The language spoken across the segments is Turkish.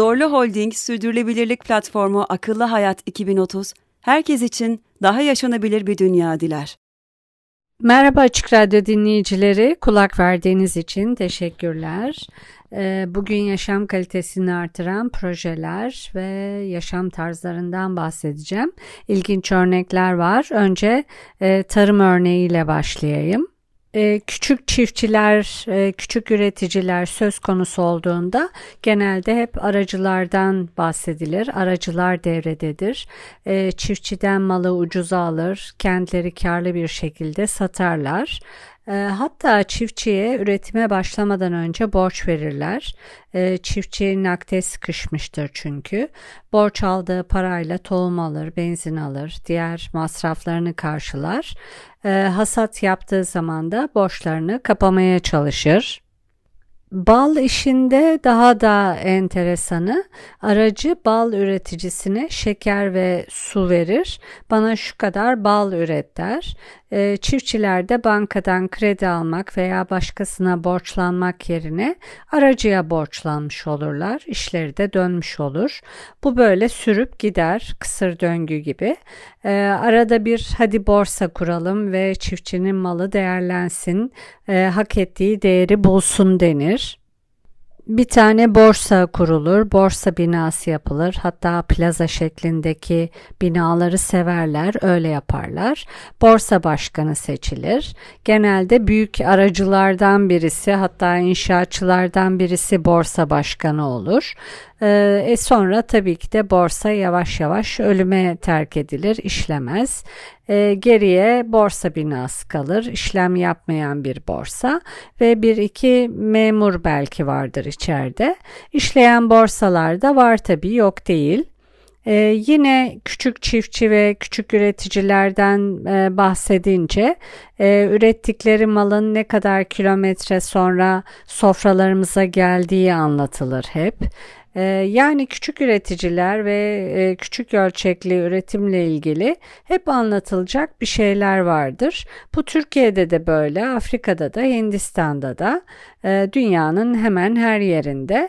Zorlu Holding Sürdürülebilirlik Platformu Akıllı Hayat 2030, herkes için daha yaşanabilir bir dünya diler. Merhaba Açık Radyo dinleyicileri, kulak verdiğiniz için teşekkürler. Ee, bugün yaşam kalitesini artıran projeler ve yaşam tarzlarından bahsedeceğim. İlginç örnekler var. Önce e, tarım örneğiyle başlayayım. Ee, küçük çiftçiler, e, küçük üreticiler söz konusu olduğunda genelde hep aracılardan bahsedilir. Aracılar devrededir. Ee, çiftçiden malı ucuza alır, kendileri karlı bir şekilde satarlar. Ee, hatta çiftçiye üretime başlamadan önce borç verirler. Çiftçi nakde sıkışmıştır çünkü. Borç aldığı parayla tohum alır, benzin alır, diğer masraflarını karşılar. Hasat yaptığı zaman da borçlarını kapamaya çalışır. Bal işinde daha da enteresanı aracı bal üreticisine şeker ve su verir. Bana şu kadar bal üret der. E, çiftçiler de bankadan kredi almak veya başkasına borçlanmak yerine aracıya borçlanmış olurlar. İşleri de dönmüş olur. Bu böyle sürüp gider kısır döngü gibi. E, arada bir hadi borsa kuralım ve çiftçinin malı değerlensin, e, hak ettiği değeri bulsun denir bir tane borsa kurulur, borsa binası yapılır. Hatta plaza şeklindeki binaları severler, öyle yaparlar. Borsa başkanı seçilir. Genelde büyük aracılardan birisi, hatta inşaatçılardan birisi borsa başkanı olur. Ee, e sonra tabii ki de borsa yavaş yavaş ölüme terk edilir, işlemez. E, geriye borsa binası kalır, işlem yapmayan bir borsa ve bir iki memur belki vardır içeride. İşleyen borsalar da var tabii yok değil. Ee, yine küçük çiftçi ve küçük üreticilerden e, bahsedince e, ürettikleri malın ne kadar kilometre sonra sofralarımıza geldiği anlatılır hep. Ee, yani küçük üreticiler ve e, küçük ölçekli üretimle ilgili hep anlatılacak bir şeyler vardır. Bu Türkiye'de de böyle, Afrika'da da, Hindistan'da da, e, dünyanın hemen her yerinde.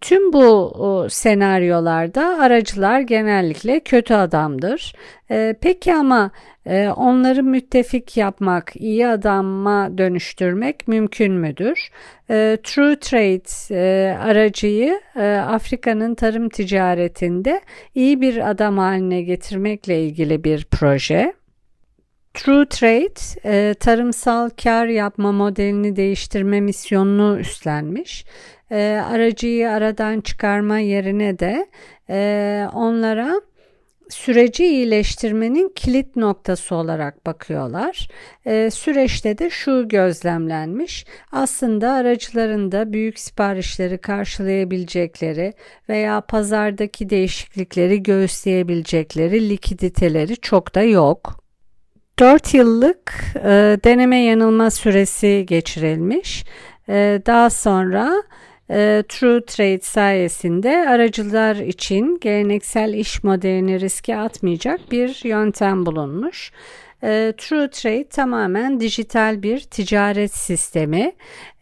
Tüm bu senaryolarda aracılar genellikle kötü adamdır. E, peki ama e, onları müttefik yapmak, iyi adama dönüştürmek mümkün müdür? E, True Trade e, aracıyı Afrika'nın tarım ticaretinde iyi bir adam haline getirmekle ilgili bir proje. True Trade tarımsal kar yapma modelini değiştirme misyonunu üstlenmiş. E, aracıyı aradan çıkarma yerine de e, onlara süreci iyileştirmenin kilit noktası olarak bakıyorlar. E, süreçte de şu gözlemlenmiş. Aslında aracıların da büyük siparişleri karşılayabilecekleri veya pazardaki değişiklikleri göğüsleyebilecekleri likiditeleri çok da yok. 4 yıllık e, deneme yanılma süresi geçirilmiş. E, daha sonra e, True Trade sayesinde aracılar için geleneksel iş modelini riske atmayacak bir yöntem bulunmuş. E, True Trade tamamen dijital bir ticaret sistemi.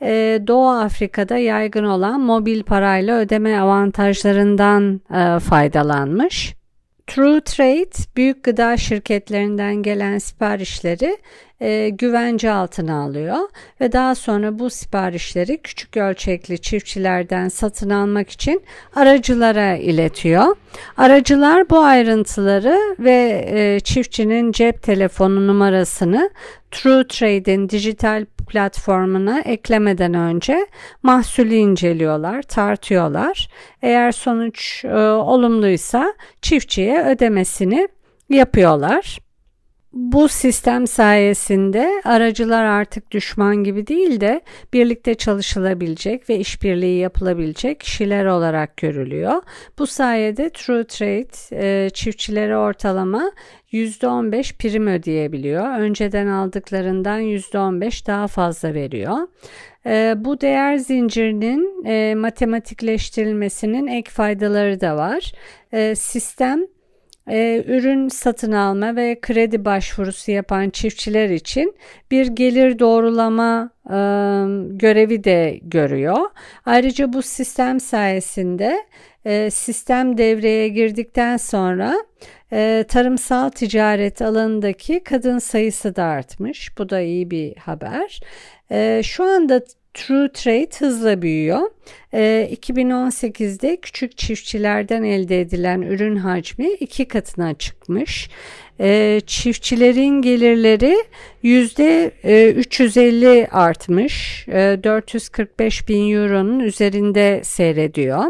E, Doğu Afrika'da yaygın olan mobil parayla ödeme avantajlarından e, faydalanmış. True Trade büyük gıda şirketlerinden gelen siparişleri e, güvence altına alıyor ve daha sonra bu siparişleri küçük ölçekli çiftçilerden satın almak için aracılara iletiyor. Aracılar bu ayrıntıları ve e, çiftçinin cep telefonu numarasını True Trade'in dijital platformuna eklemeden önce mahsulü inceliyorlar, tartıyorlar. Eğer sonuç e, olumluysa çiftçiye ödemesini yapıyorlar. Bu sistem sayesinde aracılar artık düşman gibi değil de birlikte çalışılabilecek ve işbirliği yapılabilecek kişiler olarak görülüyor. Bu sayede True Trade e, çiftçilere ortalama %15 prim ödeyebiliyor. Önceden aldıklarından %15 daha fazla veriyor. E, bu değer zincirinin e, matematikleştirilmesinin ek faydaları da var. Sistem e, ürün satın alma ve kredi başvurusu yapan çiftçiler için bir gelir doğrulama e, görevi de görüyor. Ayrıca bu sistem sayesinde e, sistem devreye girdikten sonra e, tarımsal ticaret alanındaki kadın sayısı da artmış. Bu da iyi bir haber. E, şu anda True Trade hızla büyüyor. E, 2018'de küçük çiftçilerden elde edilen ürün hacmi iki katına çıkmış. E, çiftçilerin gelirleri yüzde 350 artmış. E, 445 bin euronun üzerinde seyrediyor.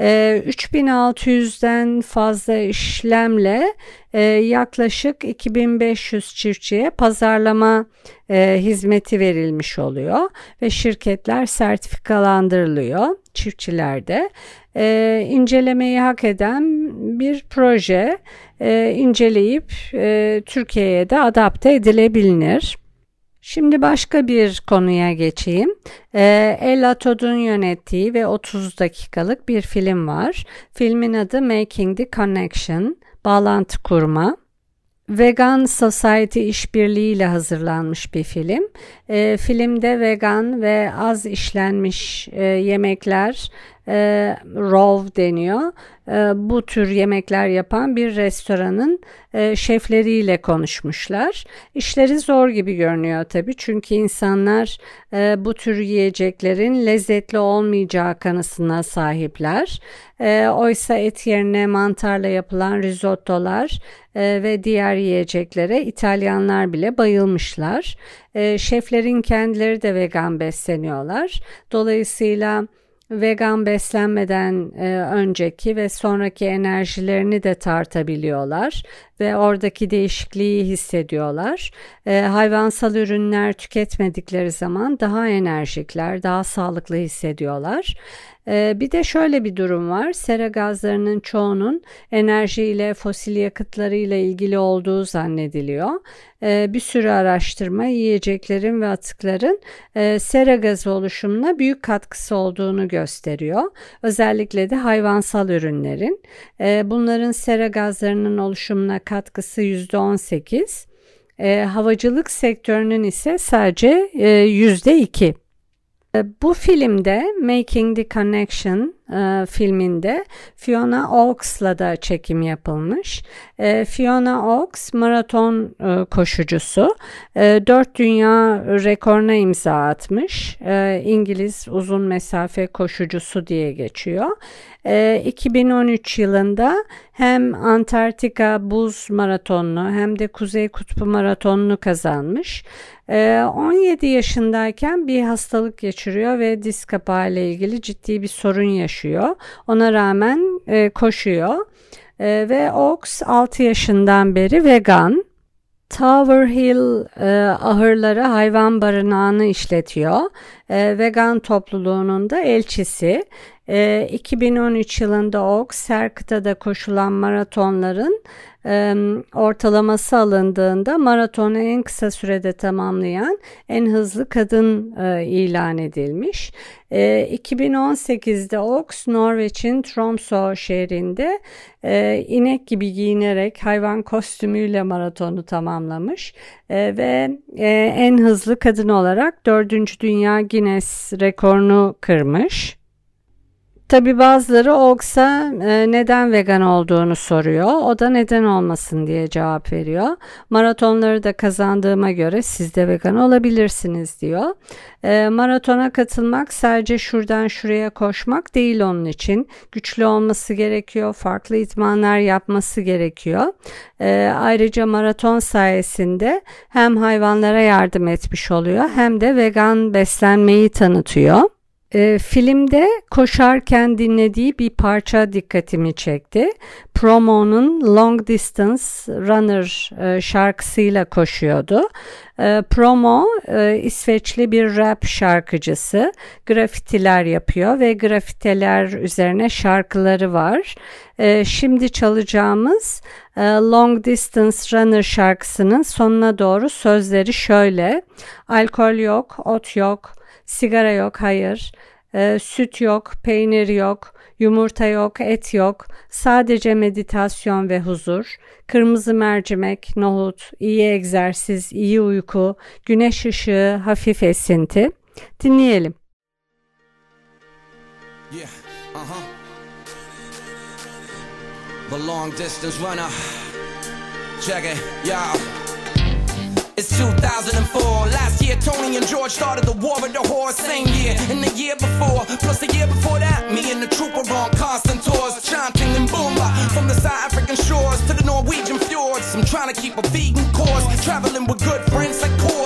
3600'den ee, fazla işlemle e, yaklaşık 2500 çiftçiye pazarlama e, hizmeti verilmiş oluyor ve şirketler sertifikalandırılıyor çiftçilerde. E, incelemeyi hak eden bir proje inceleyip Türkiye'ye de adapte edilebilir. Şimdi başka bir konuya geçeyim. Ee, El Atod'un yönettiği ve 30 dakikalık bir film var. Filmin adı Making the Connection, bağlantı kurma. Vegan Society işbirliğiyle hazırlanmış bir film. E, filmde vegan ve az işlenmiş e, yemekler e, raw deniyor. E, bu tür yemekler yapan bir restoranın e, şefleriyle konuşmuşlar. İşleri zor gibi görünüyor tabii çünkü insanlar e, bu tür yiyeceklerin lezzetli olmayacağı kanısına sahipler. E, oysa et yerine mantarla yapılan risottolar e, ve diğer yiyeceklere İtalyanlar bile bayılmışlar. E, şeflerin kendileri de vegan besleniyorlar. Dolayısıyla vegan beslenmeden e, önceki ve sonraki enerjilerini de tartabiliyorlar ve oradaki değişikliği hissediyorlar. E, hayvansal ürünler tüketmedikleri zaman daha enerjikler, daha sağlıklı hissediyorlar. Ee, bir de şöyle bir durum var. Sera gazlarının çoğunun enerjiyle, fosil yakıtlarıyla ilgili olduğu zannediliyor. Ee, bir sürü araştırma yiyeceklerin ve atıkların e, sera gazı oluşumuna büyük katkısı olduğunu gösteriyor. Özellikle de hayvansal ürünlerin. Ee, bunların sera gazlarının oluşumuna katkısı %18. Havacılık sektörünün ise sadece %2. E, bu filmde Making the Connection e, filminde Fiona Oakes'la da çekim yapılmış. E, Fiona Oakes maraton e, koşucusu. E, 4 dünya rekoruna imza atmış. E, İngiliz uzun mesafe koşucusu diye geçiyor. E, 2013 yılında hem Antarktika buz maratonunu hem de Kuzey Kutbu maratonunu kazanmış. 17 ee, yaşındayken bir hastalık geçiriyor ve diz kapağı ile ilgili ciddi bir sorun yaşıyor. Ona rağmen e, koşuyor e, ve Ox 6 yaşından beri vegan. Tower Hill e, ahırları hayvan barınağını işletiyor. E, vegan topluluğunun da elçisi. E, 2013 yılında Oaks her koşulan maratonların ortalaması alındığında maratonu en kısa sürede tamamlayan en hızlı kadın e, ilan edilmiş. E, 2018'de Oaks Norveç'in Tromsø şehrinde e, inek gibi giyinerek hayvan kostümüyle maratonu tamamlamış ve e, en hızlı kadın olarak 4. Dünya Guinness rekorunu kırmış. Tabi bazıları Oks'a e, neden vegan olduğunu soruyor. O da neden olmasın diye cevap veriyor. Maratonları da kazandığıma göre siz de vegan olabilirsiniz diyor. E, maratona katılmak sadece şuradan şuraya koşmak değil onun için. Güçlü olması gerekiyor, farklı idmanlar yapması gerekiyor. E, ayrıca maraton sayesinde hem hayvanlara yardım etmiş oluyor hem de vegan beslenmeyi tanıtıyor. E, filmde koşarken dinlediği bir parça dikkatimi çekti. Promo'nun Long Distance Runner e, şarkısıyla koşuyordu. E, Promo e, İsveçli bir rap şarkıcısı. Grafitiler yapıyor ve grafiteler üzerine şarkıları var. E, şimdi çalacağımız e, Long Distance Runner şarkısının sonuna doğru sözleri şöyle. Alkol yok, ot yok, sigara yok, hayır. E, süt yok, peynir yok, yumurta yok, et yok. Sadece meditasyon ve huzur. Kırmızı mercimek, nohut, iyi egzersiz, iyi uyku, güneş ışığı, hafif esinti. Dinleyelim. Yeah, uh-huh. The long distance runner. Check it, y'all. It's 2004. Last year, Tony and George started the war with the horse. Same year, and the year before, plus the year before that, me and the trooper on constant tours, chanting and boomba from the South African shores to the Norwegian fjords. I'm trying to keep a vegan course, traveling with good friends like Chords,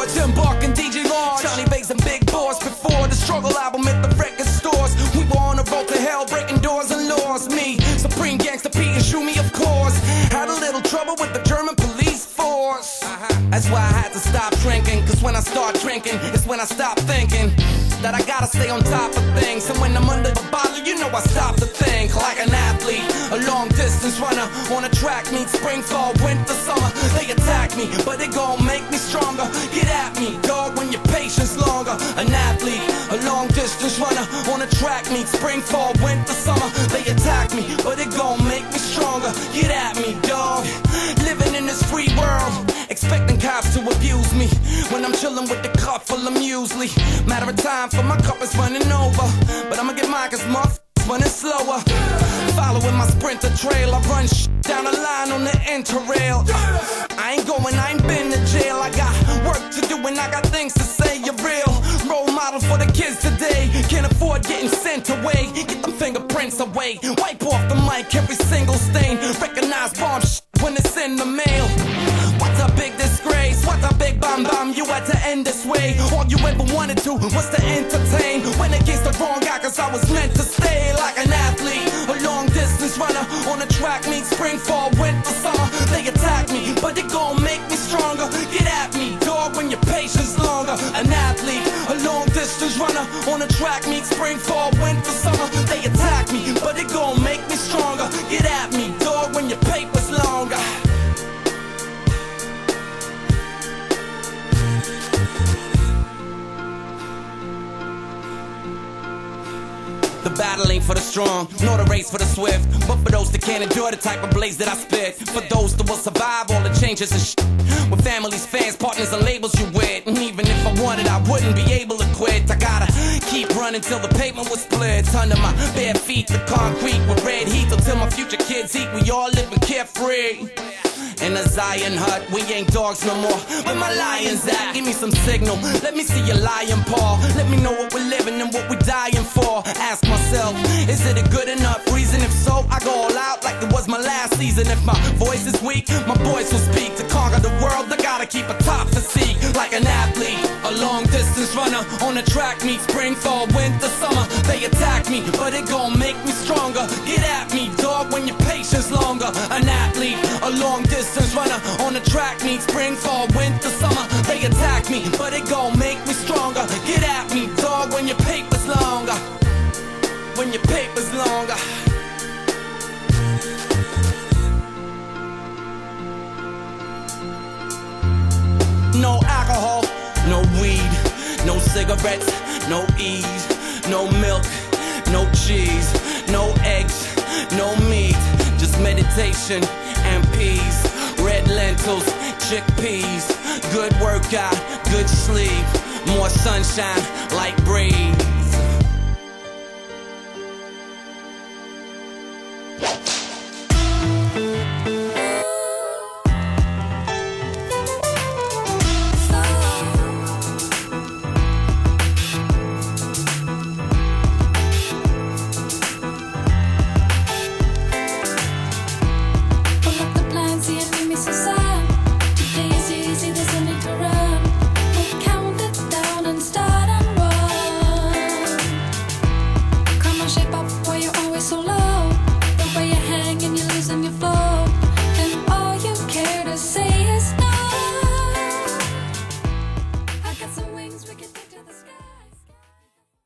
stay on top of things. And when I'm under the bottle, you know I stop to think. Like an athlete, a long distance runner on a track meet spring, fall, winter, summer. They attack me, but they gon' make me stronger. Get at me, dog, when your patience longer. An athlete, a long distance runner on a track meet spring, fall, winter, summer. They attack me, but they gon' make me stronger. Get at me, dog. Living in this free world Expecting cops to abuse me when I'm chilling with the cup full of muesli. Matter of time for my cup is running over. But I'ma get mine cause my running slower. Following my sprinter trail, I run down the line on the interrail. I ain't going, I ain't been to jail. I got work to do and I got things to say. You're real role model for the kids today. Can't afford getting sent away. Get them fingerprints away. Wipe off the mic, every single stain. Recognize bomb when it's in the mail. What's a big What's a big bam bam? You had to end this way. All you ever wanted to was to entertain. Went against the wrong guy cause I was meant to stay like an athlete. A long distance runner on a track meet spring, fall, winter, summer. They attack me, but they gon' make me stronger. Get at me, dog, when your patience longer. An athlete, a long distance runner on a track meet spring, fall, winter, summer. They attack me, but they gon' make me stronger. Get at me, dog, when your paper's The battle ain't for the strong, nor the race for the swift. But for those that can't endure the type of blaze that I spit. For those that will survive all the changes and shit. With families, fans, partners, and labels you with. And even if I wanted, I wouldn't be able to quit. I gotta keep running till the pavement was split. Under my bare feet, the concrete with red heat. Until my future kids eat, we all living carefree. In a Zion hut, we ain't dogs no more. Where my lions at? Give me some signal. Let me see your lion paw. Let me know what we're living and what we're dying for. Ask myself, is it a good enough reason? If so, I go all out like it was my last season. If my voice is weak, my voice will speak. To conquer the world, I gotta keep a top physique. Like an athlete, a long distance runner. On a track meet spring, fall, winter, summer. They attack me, but it gon' make me stronger. Get at me, dog, when your patience longer. An athlete, a long distance runner. On a track meet spring, fall, winter, summer. They attack me, but it gon' make me stronger. Get at me, dog, when your paper's longer. When your paper's longer. No alcohol, cigarettes, no ease, no milk, no cheese, no eggs, no meat, just meditation and peace. Red lentils, chickpeas, good workout, good sleep, more sunshine, light breeze.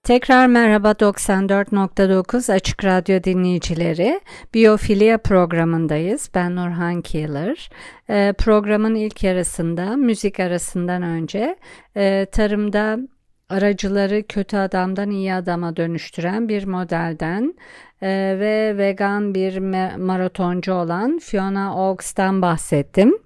Tekrar merhaba 94.9 Açık Radyo dinleyicileri. Biyofilya programındayız. Ben Nurhan Keeler. Ee, programın ilk yarısında müzik arasından önce e, tarımda aracıları kötü adamdan iyi adama dönüştüren bir modelden e, ve vegan bir maratoncu olan Fiona Oakes'tan bahsettim.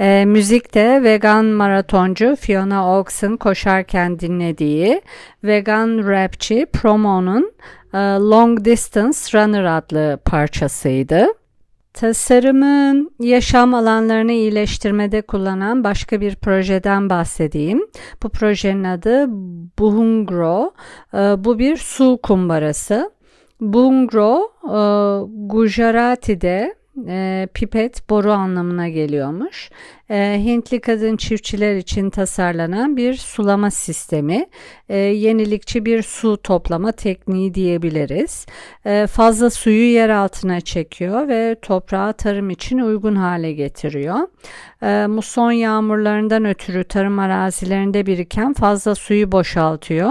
E, müzikte vegan maratoncu Fiona Oakes'ın koşarken dinlediği vegan rapçi Promo'nun e, Long Distance Runner adlı parçasıydı. Tasarımın yaşam alanlarını iyileştirmede kullanan başka bir projeden bahsedeyim. Bu projenin adı Buhungro. Ee, Bu bir su kumbarası. Bungro e, Gujarati'de e, pipet boru anlamına geliyormuş. E, Hintli kadın çiftçiler için tasarlanan bir sulama sistemi. E, yenilikçi bir su toplama tekniği diyebiliriz. E, fazla suyu yer altına çekiyor ve toprağı tarım için uygun hale getiriyor. E, muson yağmurlarından ötürü tarım arazilerinde biriken fazla suyu boşaltıyor.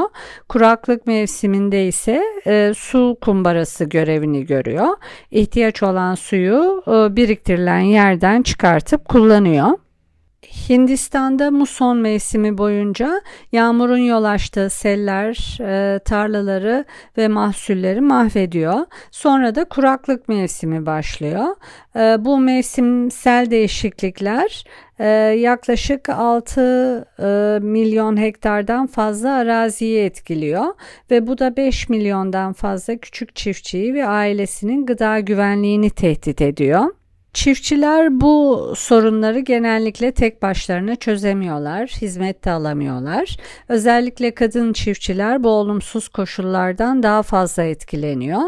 Kuraklık mevsiminde ise e, su kumbarası görevini görüyor. İhtiyaç olan suyu e, biriktirilen yerden çıkartıp kullanıyor. Hindistan'da muson mevsimi boyunca yağmurun yol açtığı seller e, tarlaları ve mahsulleri mahvediyor. Sonra da kuraklık mevsimi başlıyor. E, bu mevsimsel değişiklikler e, yaklaşık 6 e, milyon hektardan fazla araziyi etkiliyor ve bu da 5 milyondan fazla küçük çiftçiyi ve ailesinin gıda güvenliğini tehdit ediyor. Çiftçiler bu sorunları genellikle tek başlarına çözemiyorlar, hizmet de alamıyorlar. Özellikle kadın çiftçiler bu olumsuz koşullardan daha fazla etkileniyor.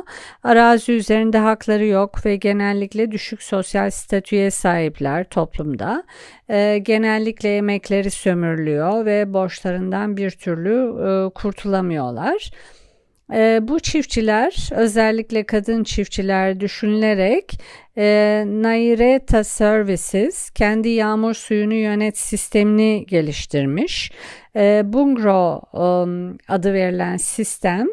Arazi üzerinde hakları yok ve genellikle düşük sosyal statüye sahipler toplumda. Ee, genellikle emekleri sömürülüyor ve borçlarından bir türlü e, kurtulamıyorlar. E, bu çiftçiler özellikle kadın çiftçiler düşünülerek e, Naireta Services kendi yağmur suyunu yönet sistemini geliştirmiş. E, Bungro um, adı verilen sistem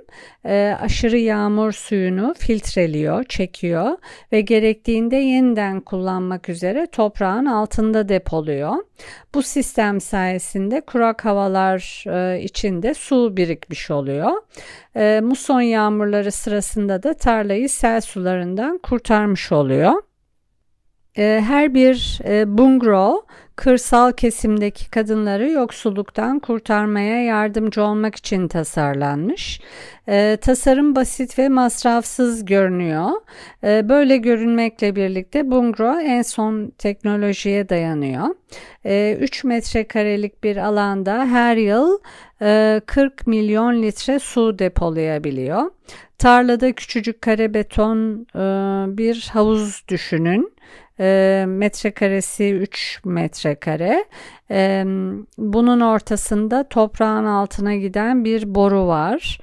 e, aşırı yağmur suyunu filtreliyor, çekiyor ve gerektiğinde yeniden kullanmak üzere toprağın altında depoluyor. Bu sistem sayesinde kurak havalar e, içinde su birikmiş oluyor. E, muson yağmurları sırasında da tarlayı sel sularından kurtarmış oluyor. E, her bir e, bungalow kırsal kesimdeki kadınları yoksulluktan kurtarmaya yardımcı olmak için tasarlanmış. E, tasarım basit ve masrafsız görünüyor. E, böyle görünmekle birlikte bungalow en son teknolojiye dayanıyor. E, 3 metrekarelik bir alanda her yıl e, 40 milyon litre su depolayabiliyor. Tarlada küçücük kare beton e, bir havuz düşünün e, metrekaresi 3 metrekare. E, bunun ortasında toprağın altına giden bir boru var.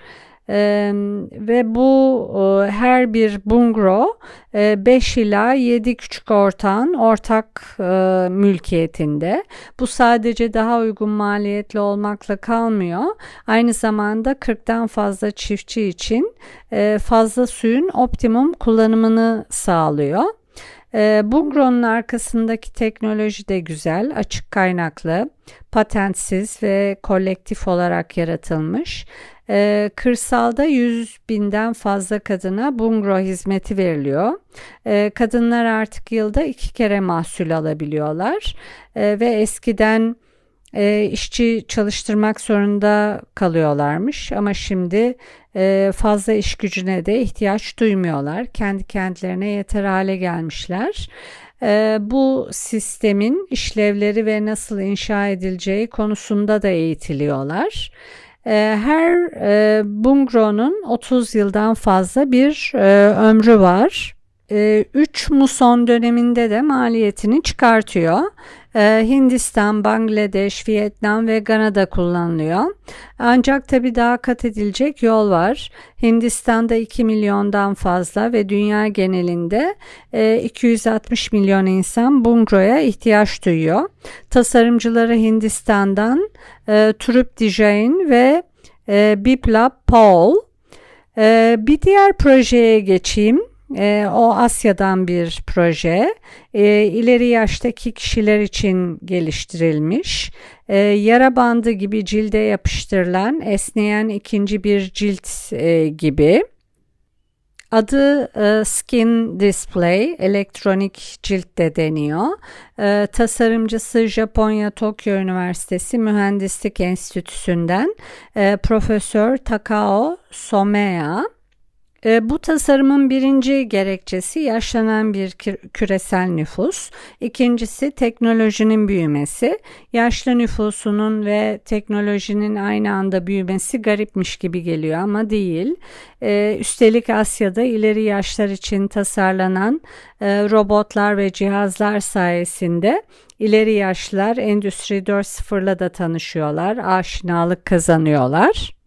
Ee, ve bu e, her bir bungro 5 e, ila 7 küçük ortağın ortak e, mülkiyetinde. Bu sadece daha uygun maliyetli olmakla kalmıyor. Aynı zamanda 40'tan fazla çiftçi için e, fazla suyun optimum kullanımını sağlıyor. E, Bungro'nun arkasındaki teknoloji de güzel, açık kaynaklı, patentsiz ve kolektif olarak yaratılmış. E, kırsalda 100 binden fazla kadına Bungro hizmeti veriliyor. E, kadınlar artık yılda iki kere mahsul alabiliyorlar e, ve eskiden e, işçi çalıştırmak zorunda kalıyorlarmış ama şimdi e, fazla iş gücüne de ihtiyaç duymuyorlar. Kendi kendilerine yeter hale gelmişler. E, bu sistemin işlevleri ve nasıl inşa edileceği konusunda da eğitiliyorlar. E, her e, bungro'nun 30 yıldan fazla bir e, ömrü var. 3 muson döneminde de maliyetini çıkartıyor. Hindistan, Bangladeş, Vietnam ve Gana'da kullanılıyor. Ancak tabi daha kat edilecek yol var. Hindistan'da 2 milyondan fazla ve dünya genelinde 260 milyon insan bungroya ihtiyaç duyuyor. Tasarımcıları Hindistan'dan Trup Dijain ve e, Biplab Paul. E, bir diğer projeye geçeyim. E, o Asya'dan bir proje. E, ileri yaştaki kişiler için geliştirilmiş. E, yara bandı gibi cilde yapıştırılan esneyen ikinci bir cilt e, gibi. Adı e, Skin Display, elektronik cilt de deniyor. E, tasarımcısı Japonya Tokyo Üniversitesi Mühendislik Enstitüsü'nden e, Profesör Takao Someya. E, bu tasarımın birinci gerekçesi yaşlanan bir küresel nüfus. İkincisi teknolojinin büyümesi. Yaşlı nüfusunun ve teknolojinin aynı anda büyümesi garipmiş gibi geliyor ama değil. E, üstelik Asya'da ileri yaşlar için tasarlanan e, robotlar ve cihazlar sayesinde ileri yaşlılar Endüstri 4.0'la da tanışıyorlar, aşinalık kazanıyorlar.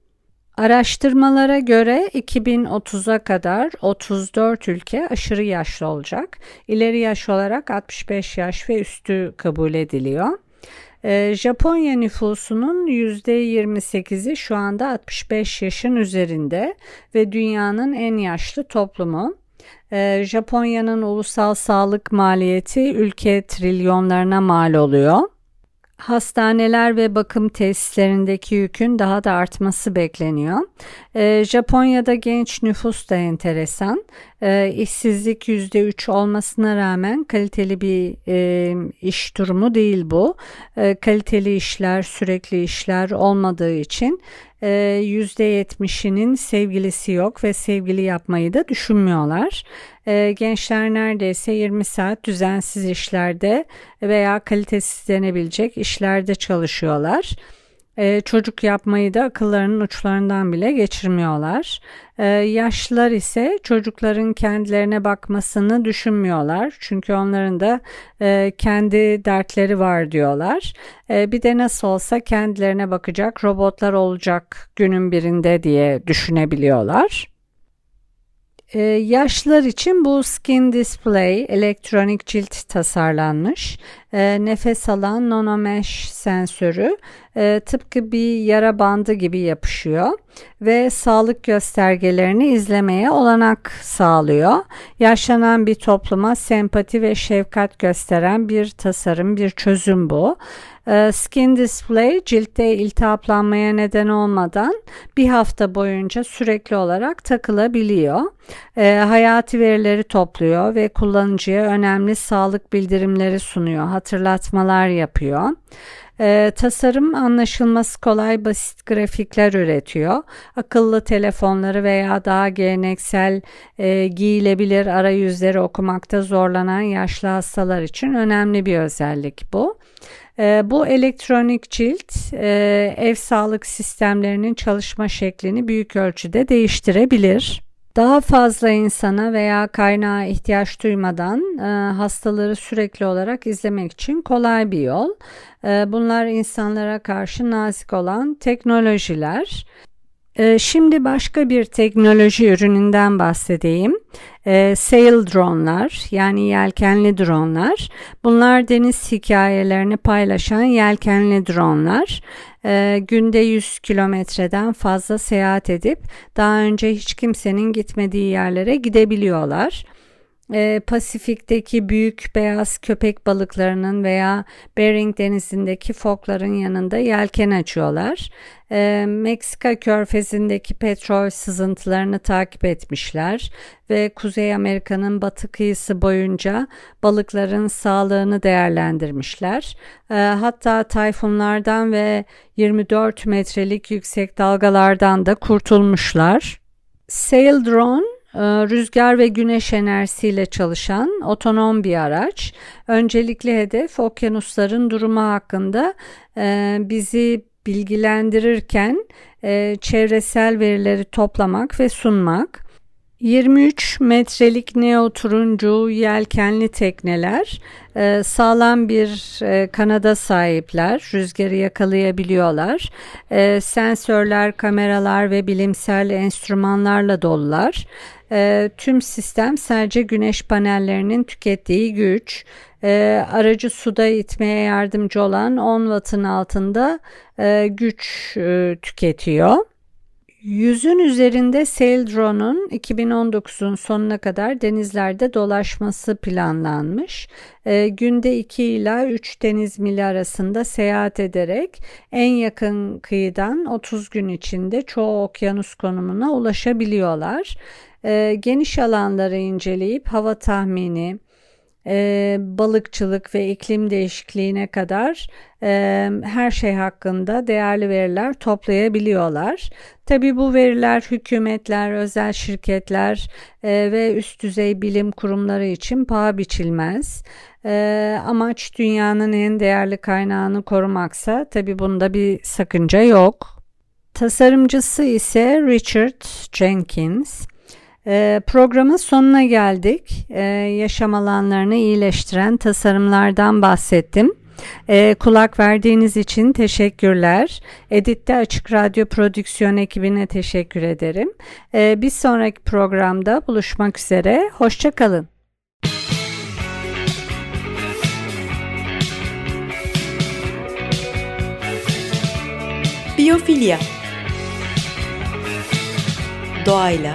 Araştırmalara göre 2030'a kadar 34 ülke aşırı yaşlı olacak. İleri yaş olarak 65 yaş ve üstü kabul ediliyor. Ee, Japonya nüfusunun %28'i şu anda 65 yaşın üzerinde ve dünyanın en yaşlı toplumu. Ee, Japonya'nın ulusal sağlık maliyeti ülke trilyonlarına mal oluyor hastaneler ve bakım tesislerindeki yükün daha da artması bekleniyor. E, Japonya'da genç nüfus da enteresan. E, işsizlik %3 olmasına rağmen kaliteli bir e, iş durumu değil bu. E, kaliteli işler, sürekli işler olmadığı için %70'inin sevgilisi yok ve sevgili yapmayı da düşünmüyorlar. Gençler neredeyse 20 saat düzensiz işlerde veya kalitesiz denebilecek işlerde çalışıyorlar. Ee, çocuk yapmayı da akıllarının uçlarından bile geçirmiyorlar. Ee, yaşlılar ise çocukların kendilerine bakmasını düşünmüyorlar. Çünkü onların da e, kendi dertleri var diyorlar. E, bir de nasıl olsa kendilerine bakacak robotlar olacak günün birinde diye düşünebiliyorlar. Ee, yaşlılar için bu skin display elektronik cilt tasarlanmış. Ee, nefes alan nanomesh sensörü e, tıpkı bir yara bandı gibi yapışıyor ve sağlık göstergelerini izlemeye olanak sağlıyor. Yaşlanan bir topluma sempati ve şefkat gösteren bir tasarım, bir çözüm bu. Ee, skin Display ciltte iltihaplanmaya neden olmadan bir hafta boyunca sürekli olarak takılabiliyor. E, hayati verileri topluyor ve kullanıcıya önemli sağlık bildirimleri sunuyor, hatırlatmalar yapıyor. E, tasarım anlaşılması kolay basit grafikler üretiyor. Akıllı telefonları veya daha geleneksel e, giyilebilir arayüzleri okumakta zorlanan yaşlı hastalar için önemli bir özellik bu. E, bu elektronik cilt e, ev sağlık sistemlerinin çalışma şeklini büyük ölçüde değiştirebilir. Daha fazla insana veya kaynağa ihtiyaç duymadan e, hastaları sürekli olarak izlemek için kolay bir yol. E, bunlar insanlara karşı nazik olan teknolojiler. E, şimdi başka bir teknoloji ürününden bahsedeyim. E, sail dronlar yani yelkenli dronlar. Bunlar deniz hikayelerini paylaşan yelkenli dronlar e, günde 100 kilometreden fazla seyahat edip daha önce hiç kimsenin gitmediği yerlere gidebiliyorlar e, Pasifik'teki büyük beyaz köpek balıklarının veya Bering denizindeki fokların yanında yelken açıyorlar. E, Meksika körfezindeki petrol sızıntılarını takip etmişler ve Kuzey Amerika'nın batı kıyısı boyunca balıkların sağlığını değerlendirmişler. E, hatta tayfunlardan ve 24 metrelik yüksek dalgalardan da kurtulmuşlar. Sail drone ee, rüzgar ve güneş enerjisiyle çalışan otonom bir araç. Öncelikli hedef okyanusların durumu hakkında e, bizi bilgilendirirken e, çevresel verileri toplamak ve sunmak. 23 metrelik neo turuncu yelkenli tekneler e, sağlam bir e, kanada sahipler. Rüzgarı yakalayabiliyorlar. E, sensörler, kameralar ve bilimsel enstrümanlarla dolular. Tüm sistem sadece güneş panellerinin tükettiği güç. Aracı suda itmeye yardımcı olan 10 wattın altında güç tüketiyor. Yüzün üzerinde Sail Drone'un 2019'un sonuna kadar denizlerde dolaşması planlanmış. E, günde 2 ila 3 deniz mili arasında seyahat ederek en yakın kıyıdan 30 gün içinde çoğu okyanus konumuna ulaşabiliyorlar. E, geniş alanları inceleyip hava tahmini, e, balıkçılık ve iklim değişikliğine kadar e, her şey hakkında değerli veriler toplayabiliyorlar. Tabi bu veriler hükümetler, özel şirketler e, ve üst düzey bilim kurumları için paha biçilmez. E, amaç dünyanın en değerli kaynağını korumaksa tabi bunda bir sakınca yok. Tasarımcısı ise Richard Jenkins. E, programın sonuna geldik. E, yaşam alanlarını iyileştiren tasarımlardan bahsettim. E, kulak verdiğiniz için teşekkürler. Editte Açık Radyo Prodüksiyon ekibine teşekkür ederim. Bir sonraki programda buluşmak üzere. Hoşçakalın. Biyofilya Doğayla,